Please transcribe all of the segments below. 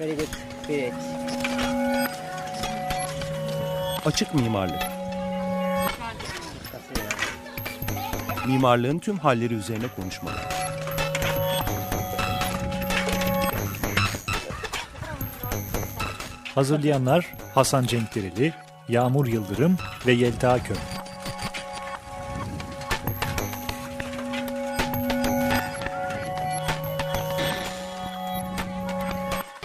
Very good. Great. Açık mimarlık. Mimarlığın tüm halleri üzerine konuşmalar. Hazırlayanlar Hasan Cenkdereli, Yağmur Yıldırım ve Yelta Köm.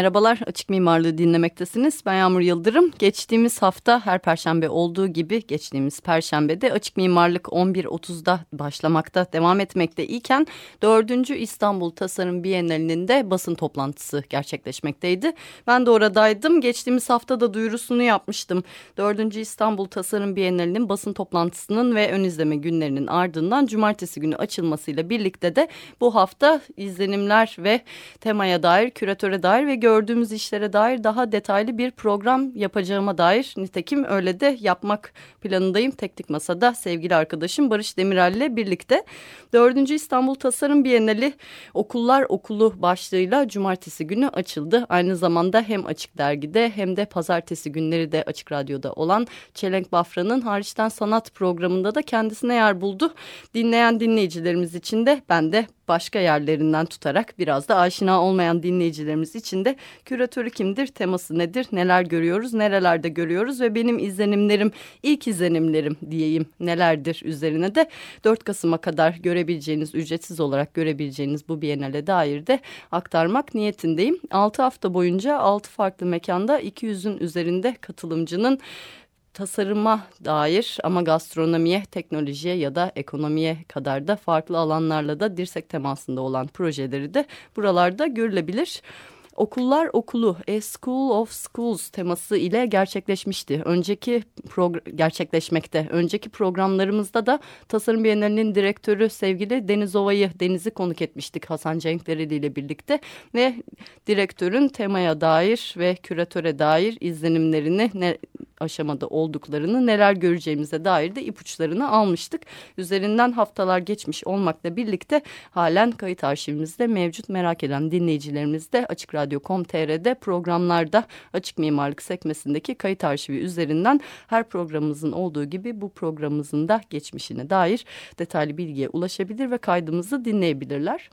Merhabalar, Açık Mimarlığı dinlemektesiniz. Ben Yağmur Yıldırım. Geçtiğimiz hafta her perşembe olduğu gibi geçtiğimiz perşembede Açık Mimarlık 11.30'da başlamakta, devam etmekte iken 4. İstanbul Tasarım Bienalinin de basın toplantısı gerçekleşmekteydi. Ben de oradaydım. Geçtiğimiz hafta da duyurusunu yapmıştım. 4. İstanbul Tasarım Bienalinin basın toplantısının ve ön izleme günlerinin ardından cumartesi günü açılmasıyla birlikte de bu hafta izlenimler ve temaya dair, küratöre dair ve gördüğümüz işlere dair daha detaylı bir program yapacağıma dair nitekim öyle de yapmak planındayım. Teknik Masa'da sevgili arkadaşım Barış Demirel ile birlikte 4. İstanbul Tasarım Bienali Okullar Okulu başlığıyla cumartesi günü açıldı. Aynı zamanda hem Açık Dergi'de hem de pazartesi günleri de Açık Radyo'da olan Çelenk Bafra'nın hariçten sanat programında da kendisine yer buldu. Dinleyen dinleyicilerimiz için de ben de başka yerlerinden tutarak biraz da aşina olmayan dinleyicilerimiz için de küratörü kimdir, teması nedir, neler görüyoruz, nerelerde görüyoruz ve benim izlenimlerim, ilk izlenimlerim diyeyim nelerdir üzerine de 4 Kasım'a kadar görebileceğiniz, ücretsiz olarak görebileceğiniz bu Biennale dair de aktarmak niyetindeyim. 6 hafta boyunca 6 farklı mekanda 200'ün üzerinde katılımcının tasarıma dair ama gastronomiye, teknolojiye ya da ekonomiye kadar da farklı alanlarla da dirsek temasında olan projeleri de buralarda görülebilir. Okullar Okulu, A School of Schools teması ile gerçekleşmişti. Önceki gerçekleşmekte. Önceki programlarımızda da Tasarım Bienalinin direktörü sevgili Deniz Ova'yı, Deniz'i konuk etmiştik Hasan Cenkdereli ile birlikte. Ve direktörün temaya dair ve küratöre dair izlenimlerini ne aşamada olduklarını, neler göreceğimize dair de ipuçlarını almıştık. Üzerinden haftalar geçmiş olmakla birlikte halen kayıt arşivimizde mevcut merak eden dinleyicilerimiz de Açık Radyo.com.tr'de programlarda Açık Mimarlık sekmesindeki kayıt arşivi üzerinden her programımızın olduğu gibi bu programımızın da geçmişine dair detaylı bilgiye ulaşabilir ve kaydımızı dinleyebilirler.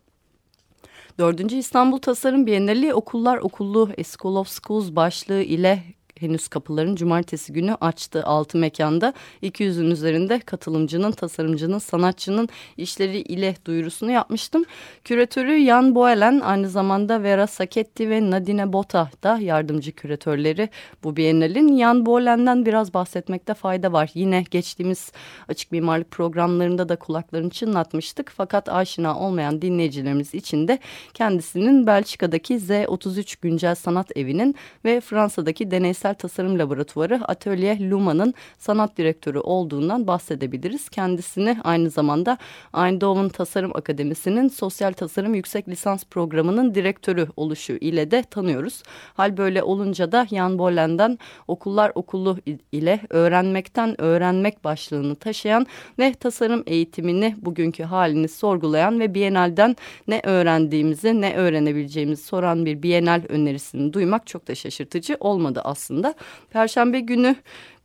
4. İstanbul Tasarım Bienali Okullar Okulu School of Schools başlığı ile henüz kapıların cumartesi günü açtı altı mekanda. 200'ün üzerinde katılımcının, tasarımcının, sanatçının işleri ile duyurusunu yapmıştım. Küratörü Jan Boelen aynı zamanda Vera Saketti ve Nadine Bota da yardımcı küratörleri bu Biennale'in. Jan Boelen'den biraz bahsetmekte fayda var. Yine geçtiğimiz açık mimarlık programlarında da kulaklarını çınlatmıştık. Fakat aşina olmayan dinleyicilerimiz için de kendisinin Belçika'daki Z33 Güncel Sanat Evi'nin ve Fransa'daki deneysel Bilimsel Tasarım Laboratuvarı Atölye Luma'nın sanat direktörü olduğundan bahsedebiliriz. Kendisini aynı zamanda Eindhoven Tasarım Akademisi'nin Sosyal Tasarım Yüksek Lisans Programı'nın direktörü oluşu ile de tanıyoruz. Hal böyle olunca da Jan Bollen'den Okullar Okulu ile öğrenmekten öğrenmek başlığını taşıyan ve tasarım eğitimini bugünkü halini sorgulayan ve Bienal'den ne öğrendiğimizi ne öğrenebileceğimizi soran bir Bienal önerisini duymak çok da şaşırtıcı olmadı aslında aslında. Perşembe günü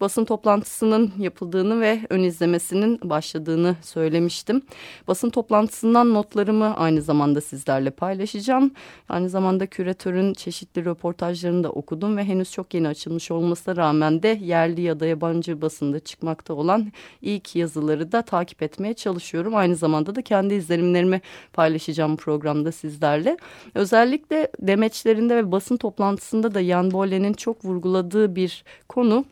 basın toplantısının yapıldığını ve ön izlemesinin başladığını söylemiştim. Basın toplantısından notlarımı aynı zamanda sizlerle paylaşacağım. Aynı zamanda küratörün çeşitli röportajlarını da okudum ve henüz çok yeni açılmış olmasına rağmen de yerli ya da yabancı basında çıkmakta olan ilk yazıları da takip etmeye çalışıyorum. Aynı zamanda da kendi izlenimlerimi paylaşacağım programda sizlerle. Özellikle demeçlerinde ve basın toplantısında da Jan Bolle'nin çok vurguladığı bir konu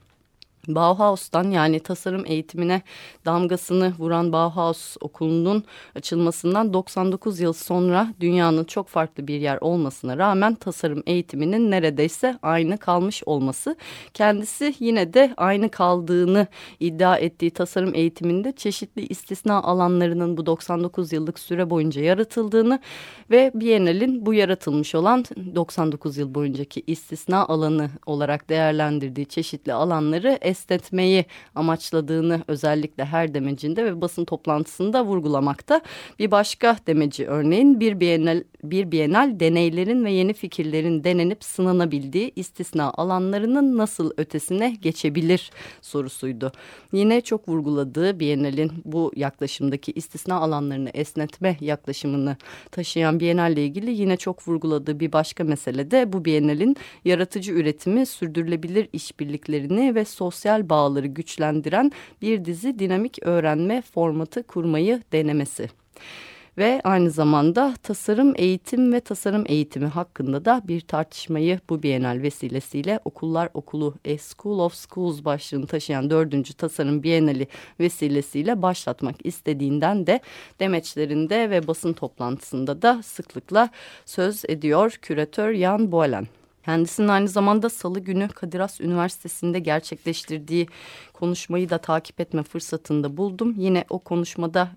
Bauhaus'tan yani tasarım eğitimine damgasını vuran Bauhaus okulunun açılmasından 99 yıl sonra dünyanın çok farklı bir yer olmasına rağmen tasarım eğitiminin neredeyse aynı kalmış olması. Kendisi yine de aynı kaldığını iddia ettiği tasarım eğitiminde çeşitli istisna alanlarının bu 99 yıllık süre boyunca yaratıldığını ve Biennale'in bu yaratılmış olan 99 yıl boyuncaki istisna alanı olarak değerlendirdiği çeşitli alanları es esnetmeyi amaçladığını özellikle her demecinde ve basın toplantısında vurgulamakta. Bir başka demeci örneğin bir bienal, bir bienal deneylerin ve yeni fikirlerin denenip sınanabildiği istisna alanlarının nasıl ötesine geçebilir sorusuydu. Yine çok vurguladığı bienalin bu yaklaşımdaki istisna alanlarını esnetme yaklaşımını taşıyan bienalle ilgili yine çok vurguladığı bir başka mesele de bu bienalin yaratıcı üretimi, sürdürülebilir işbirliklerini ve sosyal bağları güçlendiren bir dizi dinamik öğrenme formatı kurmayı denemesi ve aynı zamanda tasarım eğitim ve tasarım eğitimi hakkında da bir tartışmayı bu Bienal vesilesiyle Okullar Okulu A School of Schools başlığını taşıyan dördüncü tasarım Bienali vesilesiyle başlatmak istediğinden de demeçlerinde ve basın toplantısında da sıklıkla söz ediyor küratör Jan Boelen. Kendisinin aynı zamanda salı günü Kadir Has Üniversitesi'nde gerçekleştirdiği konuşmayı da takip etme fırsatında buldum. Yine o konuşmada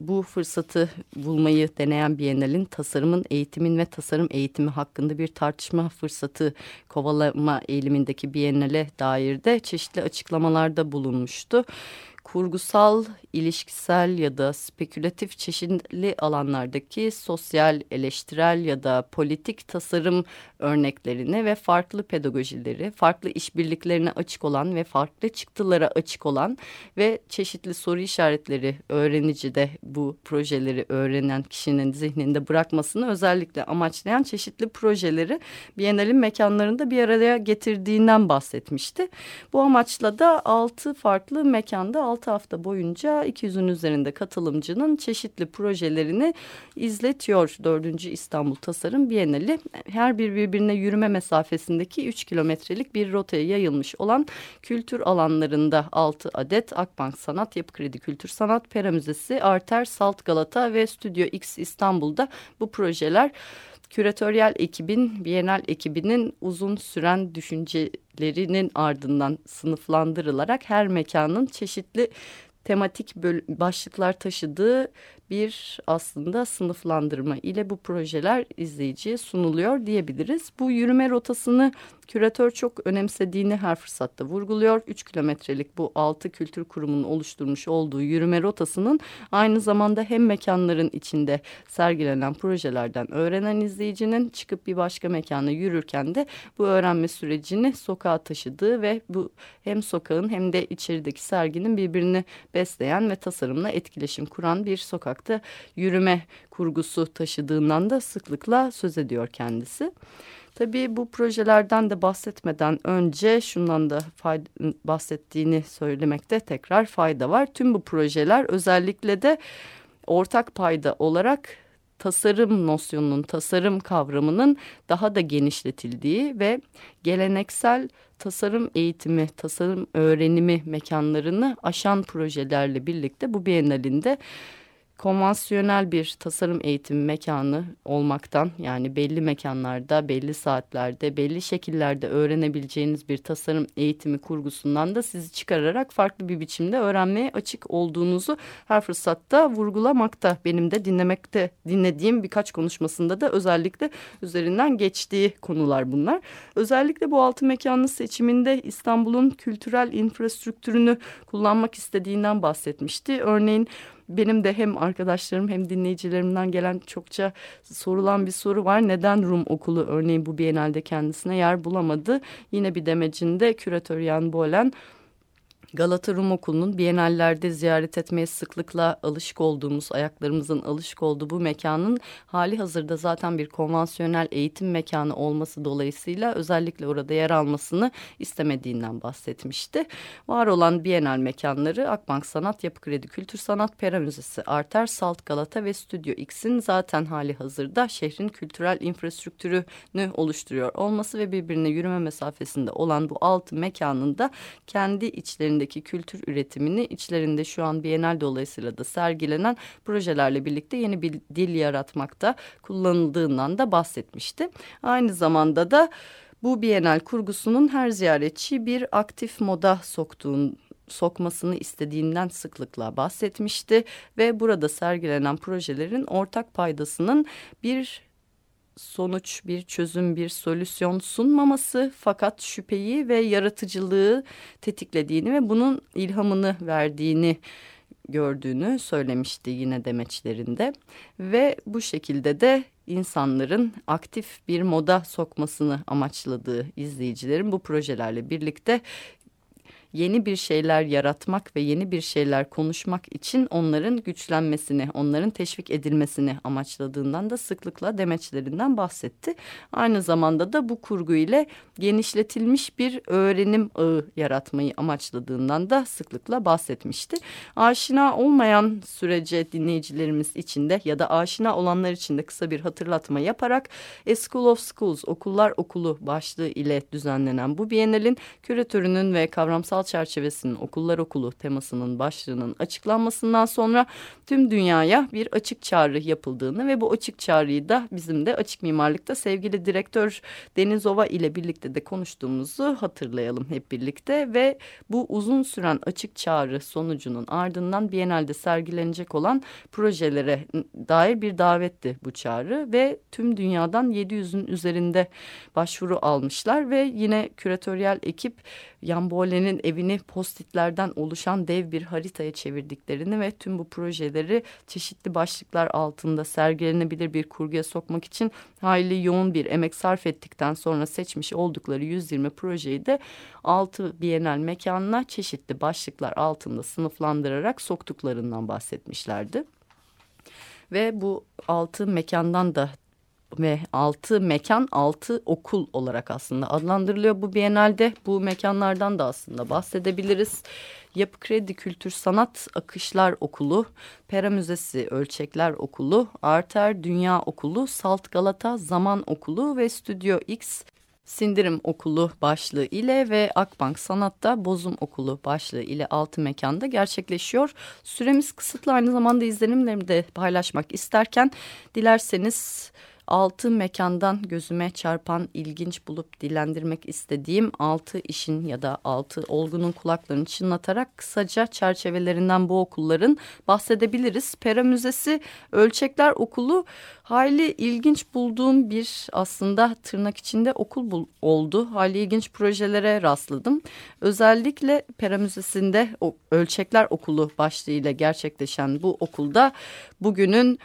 bu fırsatı bulmayı deneyen Biennale'in tasarımın eğitimin ve tasarım eğitimi hakkında bir tartışma fırsatı kovalama eğilimindeki Biennale dair de çeşitli açıklamalarda bulunmuştu kurgusal, ilişkisel ya da spekülatif çeşitli alanlardaki sosyal, eleştirel ya da politik tasarım örneklerini ve farklı pedagojileri, farklı işbirliklerine açık olan ve farklı çıktılara açık olan ve çeşitli soru işaretleri öğrenici de bu projeleri öğrenen kişinin zihninde bırakmasını özellikle amaçlayan çeşitli projeleri Biennale'in mekanlarında bir araya getirdiğinden bahsetmişti. Bu amaçla da altı farklı mekanda 6 hafta boyunca 200'ün üzerinde katılımcının çeşitli projelerini izletiyor 4. İstanbul Tasarım Bienali. Her bir birbirine yürüme mesafesindeki 3 kilometrelik bir rotaya yayılmış olan kültür alanlarında 6 adet Akbank Sanat, Yapı Kredi Kültür Sanat, Pera Müzesi, Arter, Salt Galata ve Stüdyo X İstanbul'da bu projeler küratöryel ekibin, Bienal ekibinin uzun süren düşüncelerinin ardından sınıflandırılarak her mekanın çeşitli tematik başlıklar taşıdığı bir aslında sınıflandırma ile bu projeler izleyiciye sunuluyor diyebiliriz. Bu yürüme rotasını küratör çok önemsediğini her fırsatta vurguluyor. 3 kilometrelik bu 6 kültür kurumunun oluşturmuş olduğu yürüme rotasının aynı zamanda hem mekanların içinde sergilenen projelerden öğrenen izleyicinin çıkıp bir başka mekana yürürken de bu öğrenme sürecini sokağa taşıdığı ve bu hem sokağın hem de içerideki serginin birbirini besleyen ve tasarımla etkileşim kuran bir sokakta yürüme kurgusu taşıdığından da sıklıkla söz ediyor kendisi. Tabii bu projelerden de bahsetmeden önce şundan da fayda, bahsettiğini söylemekte tekrar fayda var. Tüm bu projeler özellikle de ortak payda olarak tasarım nosyonunun, tasarım kavramının daha da genişletildiği ve geleneksel tasarım eğitimi, tasarım öğrenimi mekanlarını aşan projelerle birlikte bu Biennale'inde konvansiyonel bir tasarım eğitimi mekanı olmaktan yani belli mekanlarda, belli saatlerde, belli şekillerde öğrenebileceğiniz bir tasarım eğitimi kurgusundan da sizi çıkararak farklı bir biçimde öğrenmeye açık olduğunuzu her fırsatta vurgulamakta. Benim de dinlemekte dinlediğim birkaç konuşmasında da özellikle üzerinden geçtiği konular bunlar. Özellikle bu altı mekanın seçiminde İstanbul'un kültürel infrastruktürünü kullanmak istediğinden bahsetmişti. Örneğin benim de hem arkadaşlarım hem dinleyicilerimden gelen çokça sorulan bir soru var. Neden Rum okulu örneğin bu Biennale'de kendisine yer bulamadı? Yine bir demecinde küratör Jan Bolen Galata Rum Okulu'nun Bienallerde ziyaret etmeye sıklıkla alışık olduğumuz, ayaklarımızın alışık olduğu bu mekanın hali hazırda zaten bir konvansiyonel eğitim mekanı olması dolayısıyla özellikle orada yer almasını istemediğinden bahsetmişti. Var olan Bienal mekanları Akbank Sanat, Yapı Kredi Kültür Sanat, Pera Müzesi, Arter, Salt Galata ve Stüdyo X'in zaten hali hazırda şehrin kültürel infrastruktürünü oluşturuyor olması ve birbirine yürüme mesafesinde olan bu altı mekanın da kendi içlerinde içerisindeki kültür üretimini içlerinde şu an Bienal dolayısıyla da sergilenen projelerle birlikte yeni bir dil yaratmakta kullanıldığından da bahsetmişti. Aynı zamanda da bu Bienal kurgusunun her ziyaretçi bir aktif moda soktuğun sokmasını istediğinden sıklıkla bahsetmişti ve burada sergilenen projelerin ortak paydasının bir sonuç, bir çözüm, bir solüsyon sunmaması fakat şüpheyi ve yaratıcılığı tetiklediğini ve bunun ilhamını verdiğini gördüğünü söylemişti yine demeçlerinde. Ve bu şekilde de insanların aktif bir moda sokmasını amaçladığı izleyicilerin bu projelerle birlikte yeni bir şeyler yaratmak ve yeni bir şeyler konuşmak için onların güçlenmesini, onların teşvik edilmesini amaçladığından da sıklıkla demeçlerinden bahsetti. Aynı zamanda da bu kurgu ile genişletilmiş bir öğrenim ağı yaratmayı amaçladığından da sıklıkla bahsetmişti. Aşina olmayan sürece dinleyicilerimiz için de ya da aşina olanlar için de kısa bir hatırlatma yaparak A School of Schools, Okullar Okulu başlığı ile düzenlenen bu Bienal'in küratörünün ve kavramsal çerçevesinin okullar okulu temasının başlığının açıklanmasından sonra tüm dünyaya bir açık çağrı yapıldığını ve bu açık çağrıyı da bizim de açık mimarlıkta sevgili direktör Denizova ile birlikte de konuştuğumuzu hatırlayalım hep birlikte ve bu uzun süren açık çağrı sonucunun ardından Biennale'de sergilenecek olan projelere dair bir davetti bu çağrı ve tüm dünyadan 700'ün üzerinde başvuru almışlar ve yine küratöryel ekip Jan Bohlen'in evini postitlerden oluşan dev bir haritaya çevirdiklerini ve tüm bu projeleri çeşitli başlıklar altında sergilenebilir bir kurguya sokmak için hayli yoğun bir emek sarf ettikten sonra seçmiş oldukları 120 projeyi de 6 Bienal mekanına çeşitli başlıklar altında sınıflandırarak soktuklarından bahsetmişlerdi. Ve bu altı mekandan da ve altı mekan altı okul olarak aslında adlandırılıyor bu Biennale'de. Bu mekanlardan da aslında bahsedebiliriz. Yapı Kredi Kültür Sanat Akışlar Okulu, Pera Müzesi Ölçekler Okulu, Arter Dünya Okulu, Salt Galata Zaman Okulu ve Stüdyo X Sindirim Okulu başlığı ile ve Akbank Sanat'ta Bozum Okulu başlığı ile altı mekanda gerçekleşiyor. Süremiz kısıtlı aynı zamanda izlenimlerimi de paylaşmak isterken dilerseniz altı mekandan gözüme çarpan ilginç bulup dilendirmek istediğim altı işin ya da altı olgunun kulaklarını çınlatarak kısaca çerçevelerinden bu okulların bahsedebiliriz. Pera Müzesi Ölçekler Okulu hayli ilginç bulduğum bir aslında tırnak içinde okul oldu. Hayli ilginç projelere rastladım. Özellikle Pera Müzesi'nde Ölçekler Okulu başlığıyla gerçekleşen bu okulda bugünün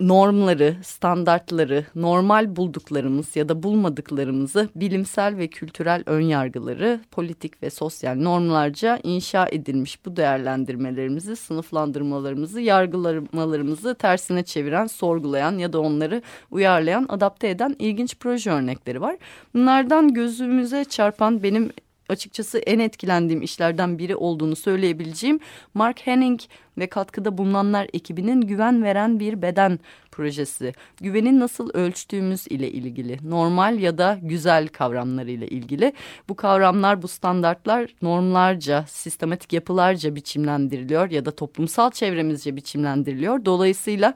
normları, standartları, normal bulduklarımız ya da bulmadıklarımızı bilimsel ve kültürel önyargıları, politik ve sosyal normlarca inşa edilmiş bu değerlendirmelerimizi, sınıflandırmalarımızı, yargılamalarımızı tersine çeviren, sorgulayan ya da onları uyarlayan, adapte eden ilginç proje örnekleri var. Bunlardan gözümüze çarpan benim açıkçası en etkilendiğim işlerden biri olduğunu söyleyebileceğim Mark Henning ve katkıda bulunanlar ekibinin güven veren bir beden projesi. Güvenin nasıl ölçtüğümüz ile ilgili, normal ya da güzel kavramlarıyla ilgili. Bu kavramlar, bu standartlar normlarca, sistematik yapılarca biçimlendiriliyor ya da toplumsal çevremizce biçimlendiriliyor. Dolayısıyla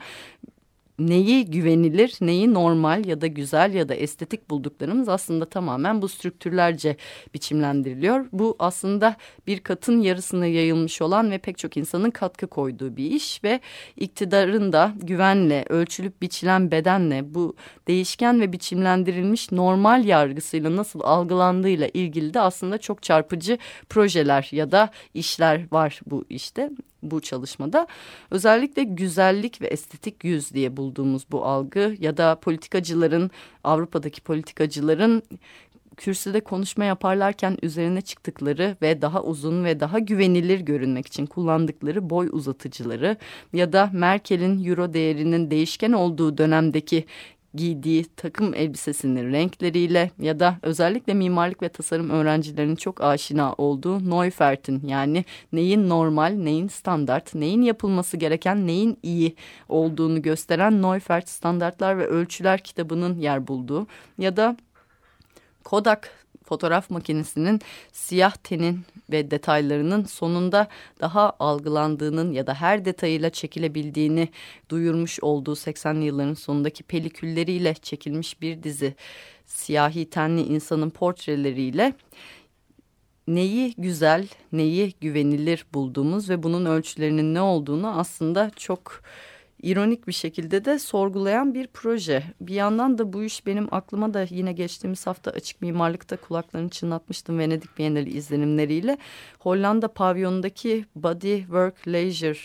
neyi güvenilir, neyi normal ya da güzel ya da estetik bulduklarımız aslında tamamen bu strüktürlerce biçimlendiriliyor. Bu aslında bir katın yarısına yayılmış olan ve pek çok insanın katkı koyduğu bir iş ve iktidarın da güvenle, ölçülüp biçilen bedenle bu değişken ve biçimlendirilmiş normal yargısıyla nasıl algılandığıyla ilgili de aslında çok çarpıcı projeler ya da işler var bu işte bu çalışmada. Özellikle güzellik ve estetik yüz diye bulduğumuz bu algı ya da politikacıların Avrupa'daki politikacıların kürsüde konuşma yaparlarken üzerine çıktıkları ve daha uzun ve daha güvenilir görünmek için kullandıkları boy uzatıcıları ya da Merkel'in euro değerinin değişken olduğu dönemdeki giydiği takım elbisesinin renkleriyle ya da özellikle mimarlık ve tasarım öğrencilerinin çok aşina olduğu Neufert'in yani neyin normal, neyin standart, neyin yapılması gereken, neyin iyi olduğunu gösteren Neufert Standartlar ve Ölçüler kitabının yer bulduğu ya da Kodak fotoğraf makinesinin siyah tenin ve detaylarının sonunda daha algılandığının ya da her detayıyla çekilebildiğini duyurmuş olduğu 80'li yılların sonundaki pelikülleriyle çekilmiş bir dizi. Siyahi tenli insanın portreleriyle neyi güzel, neyi güvenilir bulduğumuz ve bunun ölçülerinin ne olduğunu aslında çok ironik bir şekilde de sorgulayan bir proje. Bir yandan da bu iş benim aklıma da yine geçtiğimiz hafta açık mimarlıkta kulaklarını çınlatmıştım Venedik Bienali izlenimleriyle. Hollanda pavyonundaki Body Work Leisure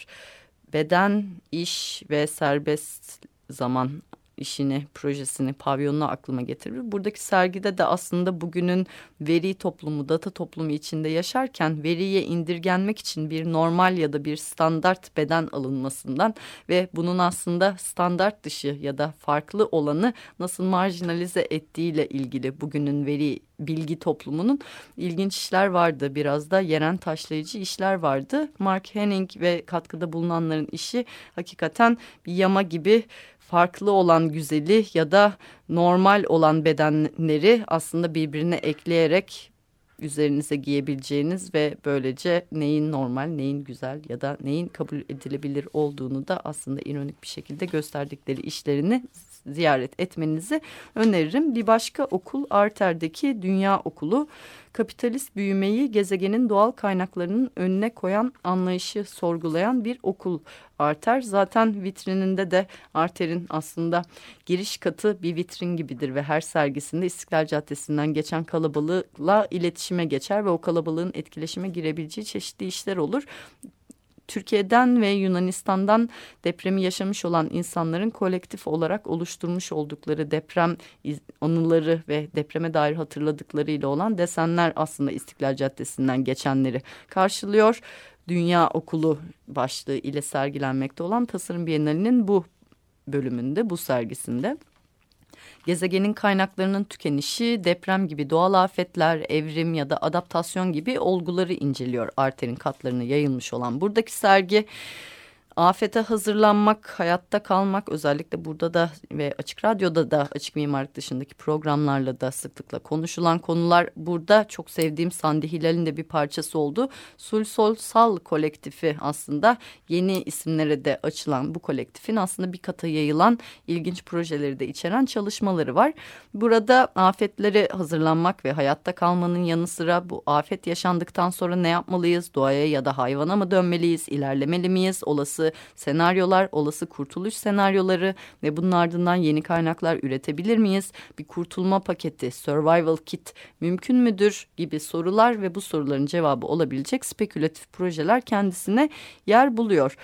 beden, iş ve serbest zaman işini, projesini, pavyonunu aklıma getirir. Buradaki sergide de aslında bugünün veri toplumu, data toplumu içinde yaşarken veriye indirgenmek için bir normal ya da bir standart beden alınmasından ve bunun aslında standart dışı ya da farklı olanı nasıl marjinalize ettiğiyle ilgili bugünün veri bilgi toplumunun ilginç işler vardı. Biraz da yeren taşlayıcı işler vardı. Mark Henning ve katkıda bulunanların işi hakikaten bir yama gibi farklı olan güzeli ya da normal olan bedenleri aslında birbirine ekleyerek üzerinize giyebileceğiniz ve böylece neyin normal, neyin güzel ya da neyin kabul edilebilir olduğunu da aslında ironik bir şekilde gösterdikleri işlerini ziyaret etmenizi öneririm. Bir başka okul Arter'deki Dünya Okulu kapitalist büyümeyi gezegenin doğal kaynaklarının önüne koyan anlayışı sorgulayan bir okul Arter. Zaten vitrininde de Arter'in aslında giriş katı bir vitrin gibidir ve her sergisinde İstiklal Caddesi'nden geçen kalabalıkla iletişime geçer ve o kalabalığın etkileşime girebileceği çeşitli işler olur. Türkiye'den ve Yunanistan'dan depremi yaşamış olan insanların kolektif olarak oluşturmuş oldukları deprem anıları ve depreme dair hatırladıklarıyla olan desenler aslında İstiklal Caddesi'nden geçenleri karşılıyor. Dünya Okulu başlığı ile sergilenmekte olan Tasarım Bienalinin bu bölümünde, bu sergisinde gezegenin kaynaklarının tükenişi, deprem gibi doğal afetler, evrim ya da adaptasyon gibi olguları inceliyor. Arter'in katlarına yayılmış olan buradaki sergi afete hazırlanmak, hayatta kalmak özellikle burada da ve Açık Radyo'da da Açık Mimarlık dışındaki programlarla da sıklıkla konuşulan konular. Burada çok sevdiğim Sandi Hilal'in de bir parçası oldu. Sul Sol Sal kolektifi aslında yeni isimlere de açılan bu kolektifin aslında bir kata yayılan ilginç projeleri de içeren çalışmaları var. Burada afetlere hazırlanmak ve hayatta kalmanın yanı sıra bu afet yaşandıktan sonra ne yapmalıyız? Doğaya ya da hayvana mı dönmeliyiz? İlerlemeli miyiz? Olası senaryolar, olası kurtuluş senaryoları ve bunun ardından yeni kaynaklar üretebilir miyiz? Bir kurtulma paketi, survival kit mümkün müdür gibi sorular ve bu soruların cevabı olabilecek spekülatif projeler kendisine yer buluyor.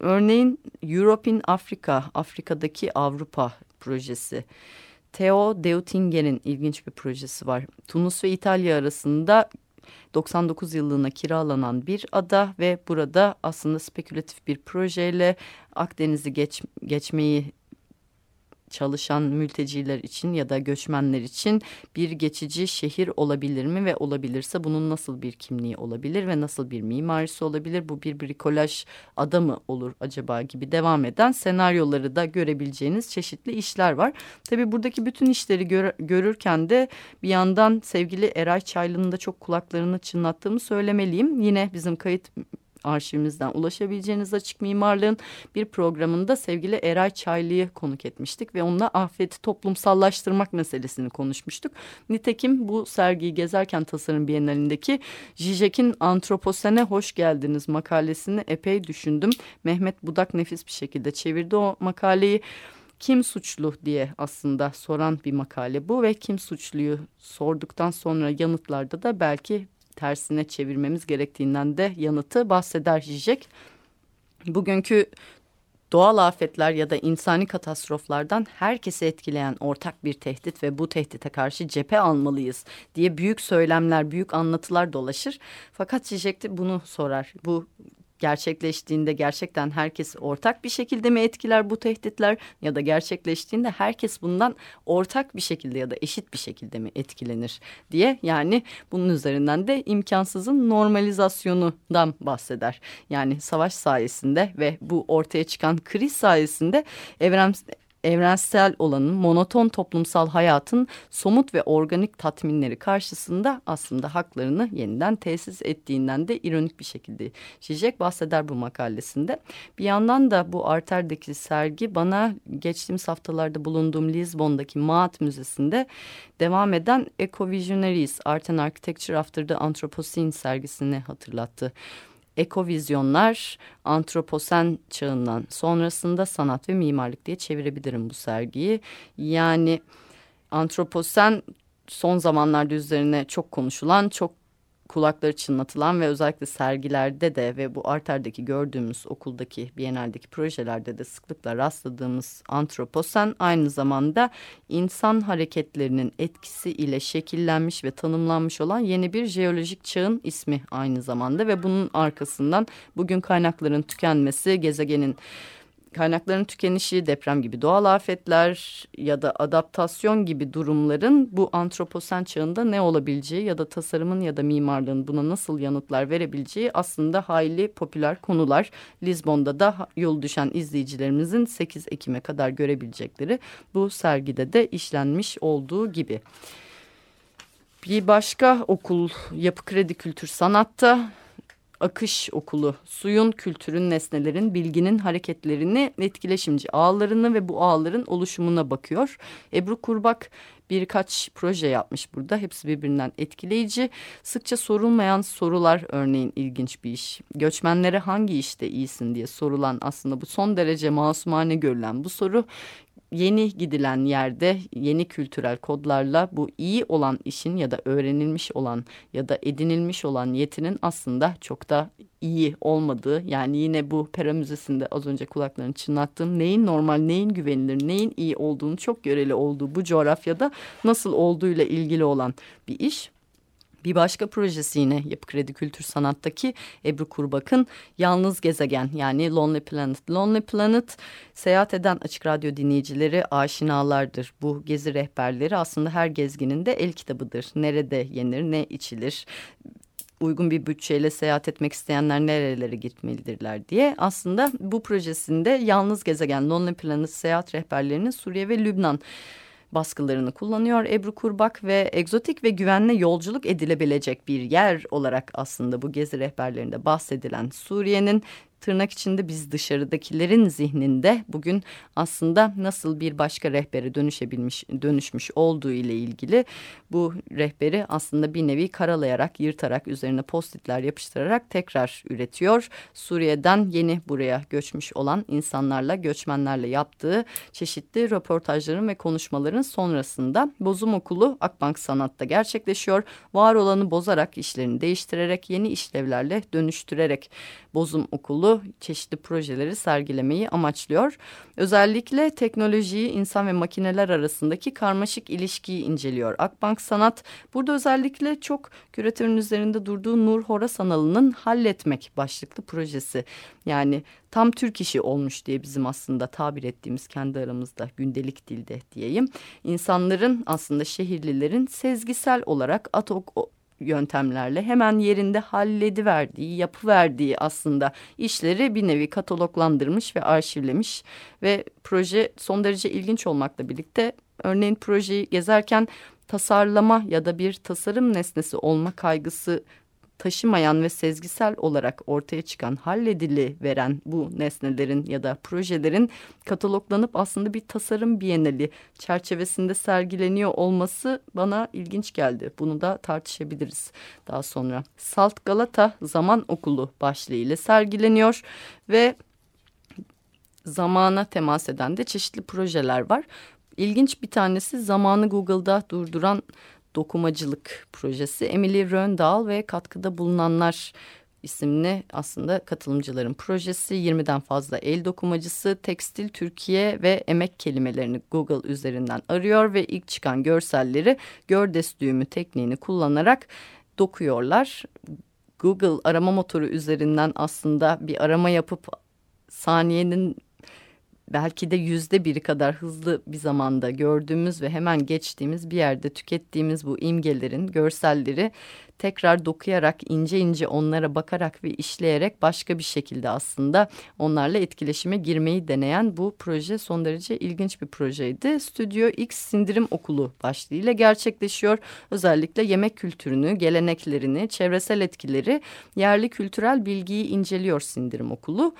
Örneğin Europe in Africa, Afrika'daki Avrupa projesi. Theo Deutinger'in ilginç bir projesi var. Tunus ve İtalya arasında 99 yıllığına kiralanan bir ada ve burada aslında spekülatif bir projeyle Akdeniz'i geç, geçmeyi çalışan mülteciler için ya da göçmenler için bir geçici şehir olabilir mi ve olabilirse bunun nasıl bir kimliği olabilir ve nasıl bir mimarisi olabilir? Bu bir brikolaj ada mı olur acaba gibi devam eden senaryoları da görebileceğiniz çeşitli işler var. Tabii buradaki bütün işleri gör, görürken de bir yandan sevgili Eray Çaylı'nın da çok kulaklarını çınlattığımı söylemeliyim. Yine bizim kayıt arşivimizden ulaşabileceğiniz açık mimarlığın bir programında sevgili Eray Çaylı'yı konuk etmiştik ve onunla afeti toplumsallaştırmak meselesini konuşmuştuk. Nitekim bu sergiyi gezerken tasarım bienalindeki Zizek'in Antroposene Hoş Geldiniz makalesini epey düşündüm. Mehmet Budak nefis bir şekilde çevirdi o makaleyi kim suçlu diye aslında soran bir makale bu ve kim suçluyu sorduktan sonra yanıtlarda da belki tersine çevirmemiz gerektiğinden de yanıtı bahseder Zizek. Bugünkü doğal afetler ya da insani katastroflardan herkesi etkileyen ortak bir tehdit ve bu tehdite karşı cephe almalıyız diye büyük söylemler, büyük anlatılar dolaşır. Fakat Zizek de bunu sorar. Bu gerçekleştiğinde gerçekten herkes ortak bir şekilde mi etkiler bu tehditler ya da gerçekleştiğinde herkes bundan ortak bir şekilde ya da eşit bir şekilde mi etkilenir diye yani bunun üzerinden de imkansızın normalizasyonundan bahseder. Yani savaş sayesinde ve bu ortaya çıkan kriz sayesinde evren evrensel olanın monoton toplumsal hayatın somut ve organik tatminleri karşısında aslında haklarını yeniden tesis ettiğinden de ironik bir şekilde Zizek bahseder bu makalesinde. Bir yandan da bu Arter'deki sergi bana geçtiğimiz haftalarda bulunduğum Lisbon'daki Maat Müzesi'nde devam eden Eco Art and Architecture After the Anthropocene sergisini hatırlattı. Ekovizyonlar antroposen çağından sonrasında sanat ve mimarlık diye çevirebilirim bu sergiyi. Yani antroposen son zamanlarda üzerine çok konuşulan, çok kulakları çınlatılan ve özellikle sergilerde de ve bu Arter'deki gördüğümüz okuldaki Biennale'deki projelerde de sıklıkla rastladığımız antroposen aynı zamanda insan hareketlerinin etkisi ile şekillenmiş ve tanımlanmış olan yeni bir jeolojik çağın ismi aynı zamanda ve bunun arkasından bugün kaynakların tükenmesi, gezegenin kaynakların tükenişi, deprem gibi doğal afetler ya da adaptasyon gibi durumların bu antroposen çağında ne olabileceği ya da tasarımın ya da mimarlığın buna nasıl yanıtlar verebileceği aslında hayli popüler konular. Lizbon'da da yol düşen izleyicilerimizin 8 Ekim'e kadar görebilecekleri bu sergide de işlenmiş olduğu gibi. Bir başka okul Yapı Kredi Kültür Sanat'ta akış okulu suyun, kültürün, nesnelerin, bilginin hareketlerini, etkileşimci ağlarını ve bu ağların oluşumuna bakıyor. Ebru Kurbak birkaç proje yapmış burada. Hepsi birbirinden etkileyici. Sıkça sorulmayan sorular örneğin ilginç bir iş. Göçmenlere hangi işte iyisin diye sorulan aslında bu son derece masumane görülen bu soru yeni gidilen yerde yeni kültürel kodlarla bu iyi olan işin ya da öğrenilmiş olan ya da edinilmiş olan yetinin aslında çok da iyi olmadığı yani yine bu Pera Müzesi'nde az önce kulaklarını çınlattığım neyin normal neyin güvenilir neyin iyi olduğunu çok göreli olduğu bu coğrafyada nasıl olduğuyla ilgili olan bir iş. Bir başka projesi yine Yapı Kredi Kültür Sanat'taki Ebru Kurbak'ın Yalnız Gezegen yani Lonely Planet. Lonely Planet seyahat eden açık radyo dinleyicileri aşinalardır. Bu gezi rehberleri aslında her gezginin de el kitabıdır. Nerede yenir, ne içilir, uygun bir bütçeyle seyahat etmek isteyenler nerelere gitmelidirler diye aslında bu projesinde Yalnız Gezegen Lonely Planet seyahat rehberlerinin Suriye ve Lübnan baskılarını kullanıyor Ebru Kurbak ve egzotik ve güvenli yolculuk edilebilecek bir yer olarak aslında bu gezi rehberlerinde bahsedilen Suriye'nin tırnak içinde biz dışarıdakilerin zihninde bugün aslında nasıl bir başka rehbere dönüşebilmiş dönüşmüş olduğu ile ilgili bu rehberi aslında bir nevi karalayarak yırtarak üzerine postitler yapıştırarak tekrar üretiyor. Suriye'den yeni buraya göçmüş olan insanlarla göçmenlerle yaptığı çeşitli röportajların ve konuşmaların sonrasında Bozum Okulu Akbank Sanat'ta gerçekleşiyor. Var olanı bozarak işlerini değiştirerek yeni işlevlerle dönüştürerek Bozum Okulu çeşitli projeleri sergilemeyi amaçlıyor. Özellikle teknolojiyi insan ve makineler arasındaki karmaşık ilişkiyi inceliyor. Akbank Sanat burada özellikle çok küratörün üzerinde durduğu Nur Horasanalı'nın Halletmek başlıklı projesi. Yani tam Türk işi olmuş diye bizim aslında tabir ettiğimiz kendi aramızda gündelik dilde diyeyim. İnsanların aslında şehirlilerin sezgisel olarak atok yöntemlerle hemen yerinde hallediverdiği, yapıverdiği aslında işleri bir nevi kataloglandırmış ve arşivlemiş ve proje son derece ilginç olmakla birlikte örneğin projeyi gezerken tasarlama ya da bir tasarım nesnesi olma kaygısı taşımayan ve sezgisel olarak ortaya çıkan halledili veren bu nesnelerin ya da projelerin kataloglanıp aslında bir tasarım bienali çerçevesinde sergileniyor olması bana ilginç geldi. Bunu da tartışabiliriz daha sonra. Salt Galata Zaman Okulu başlığıyla sergileniyor ve zamana temas eden de çeşitli projeler var. İlginç bir tanesi zamanı Google'da durduran dokumacılık projesi Emily Röndal ve katkıda bulunanlar isimli aslında katılımcıların projesi 20'den fazla el dokumacısı tekstil Türkiye ve emek kelimelerini Google üzerinden arıyor ve ilk çıkan görselleri gördes düğümü tekniğini kullanarak dokuyorlar. Google arama motoru üzerinden aslında bir arama yapıp saniyenin belki de yüzde biri kadar hızlı bir zamanda gördüğümüz ve hemen geçtiğimiz bir yerde tükettiğimiz bu imgelerin görselleri tekrar dokuyarak ince ince onlara bakarak ve işleyerek başka bir şekilde aslında onlarla etkileşime girmeyi deneyen bu proje son derece ilginç bir projeydi. Stüdyo X Sindirim Okulu başlığıyla gerçekleşiyor. Özellikle yemek kültürünü, geleneklerini, çevresel etkileri, yerli kültürel bilgiyi inceliyor Sindirim Okulu.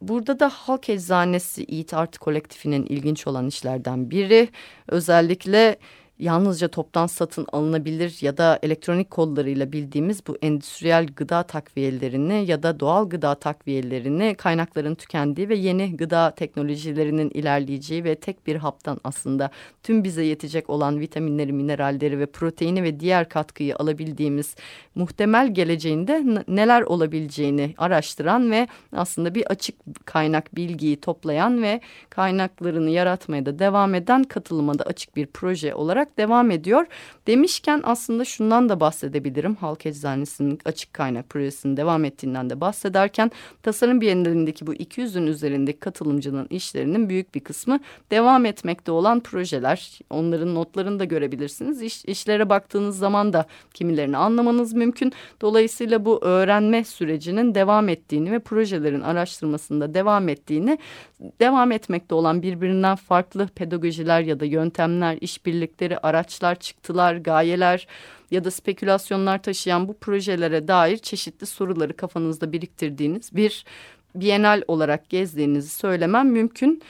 Burada da Halk Eczanesi Eat Art kolektifinin ilginç olan işlerden biri. Özellikle yalnızca toptan satın alınabilir ya da elektronik kodlarıyla bildiğimiz bu endüstriyel gıda takviyelerini ya da doğal gıda takviyelerini kaynakların tükendiği ve yeni gıda teknolojilerinin ilerleyeceği ve tek bir haptan aslında tüm bize yetecek olan vitaminleri, mineralleri ve proteini ve diğer katkıyı alabildiğimiz muhtemel geleceğinde neler olabileceğini araştıran ve aslında bir açık kaynak bilgiyi toplayan ve kaynaklarını yaratmaya da devam eden katılıma da açık bir proje olarak devam ediyor. Demişken aslında şundan da bahsedebilirim. Halk Eczanesi'nin açık kaynak projesinin devam ettiğinden de bahsederken tasarım bienalindeki bu 200'ün üzerindeki katılımcının işlerinin büyük bir kısmı devam etmekte olan projeler. Onların notlarını da görebilirsiniz. İş, işlere baktığınız zaman da kimilerini anlamanız mümkün. Dolayısıyla bu öğrenme sürecinin devam ettiğini ve projelerin araştırmasında devam ettiğini devam etmekte olan birbirinden farklı pedagojiler ya da yöntemler, işbirlikleri, araçlar, çıktılar, gayeler ya da spekülasyonlar taşıyan bu projelere dair çeşitli soruları kafanızda biriktirdiğiniz bir Bienal olarak gezdiğinizi söylemem mümkün.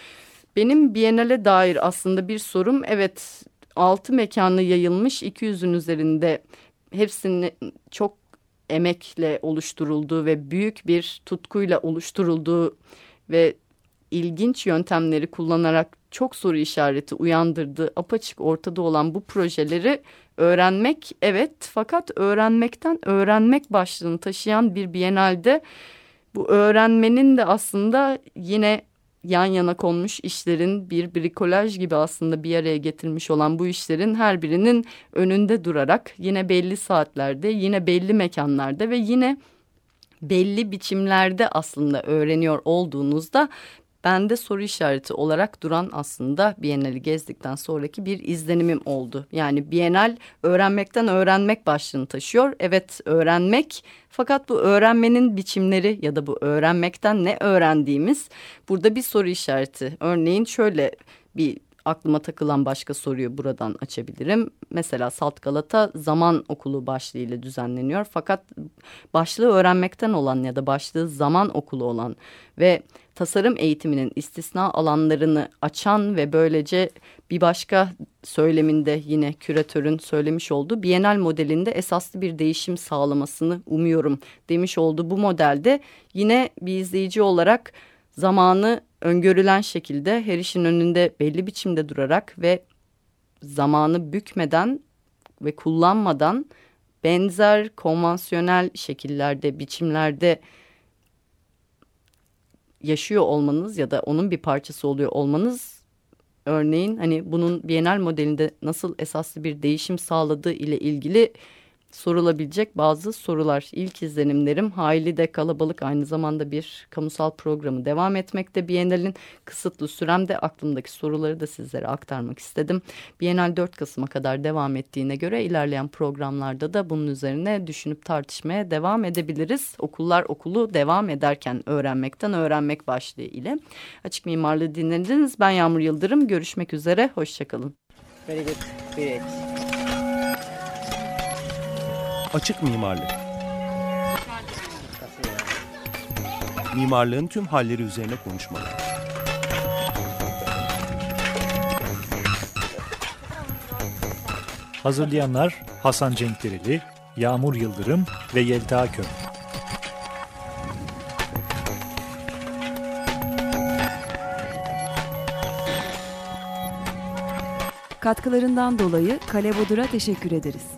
Benim Bienal'e dair aslında bir sorum evet altı mekanı yayılmış 200'ün üzerinde hepsinin çok emekle oluşturulduğu ve büyük bir tutkuyla oluşturulduğu ve ilginç yöntemleri kullanarak çok soru işareti uyandırdığı apaçık ortada olan bu projeleri öğrenmek evet fakat öğrenmekten öğrenmek başlığını taşıyan bir Biennale'de bu öğrenmenin de aslında yine yan yana konmuş işlerin bir brikolaj gibi aslında bir araya getirmiş olan bu işlerin her birinin önünde durarak yine belli saatlerde yine belli mekanlarda ve yine belli biçimlerde aslında öğreniyor olduğunuzda bende soru işareti olarak duran aslında Biennale'i gezdikten sonraki bir izlenimim oldu. Yani Biennale öğrenmekten öğrenmek başlığını taşıyor. Evet öğrenmek fakat bu öğrenmenin biçimleri ya da bu öğrenmekten ne öğrendiğimiz burada bir soru işareti. Örneğin şöyle bir aklıma takılan başka soruyu buradan açabilirim. Mesela Salt Galata zaman okulu başlığıyla düzenleniyor. Fakat başlığı öğrenmekten olan ya da başlığı zaman okulu olan ve tasarım eğitiminin istisna alanlarını açan ve böylece bir başka söyleminde yine küratörün söylemiş olduğu Bienal modelinde esaslı bir değişim sağlamasını umuyorum demiş oldu. Bu modelde yine bir izleyici olarak zamanı öngörülen şekilde her işin önünde belli biçimde durarak ve zamanı bükmeden ve kullanmadan benzer konvansiyonel şekillerde, biçimlerde yaşıyor olmanız ya da onun bir parçası oluyor olmanız örneğin hani bunun Bienal modelinde nasıl esaslı bir değişim sağladığı ile ilgili sorulabilecek bazı sorular. İlk izlenimlerim hayli de kalabalık aynı zamanda bir kamusal programı devam etmekte. Biennial'in kısıtlı süremde aklımdaki soruları da sizlere aktarmak istedim. Biennial 4 Kasım'a kadar devam ettiğine göre ilerleyen programlarda da bunun üzerine düşünüp tartışmaya devam edebiliriz. Okullar okulu devam ederken öğrenmekten öğrenmek başlığı ile. Açık Mimarlığı dinlediniz. Ben Yağmur Yıldırım. Görüşmek üzere. Hoşçakalın. Very good. Great. Açık mimarlık. Mimarlığın tüm halleri üzerine konuşmalar. Hazırlayanlar Hasan Cenkdereli, Yağmur Yıldırım ve Yelta Kömür. Katkılarından dolayı Kale Bodur'a teşekkür ederiz.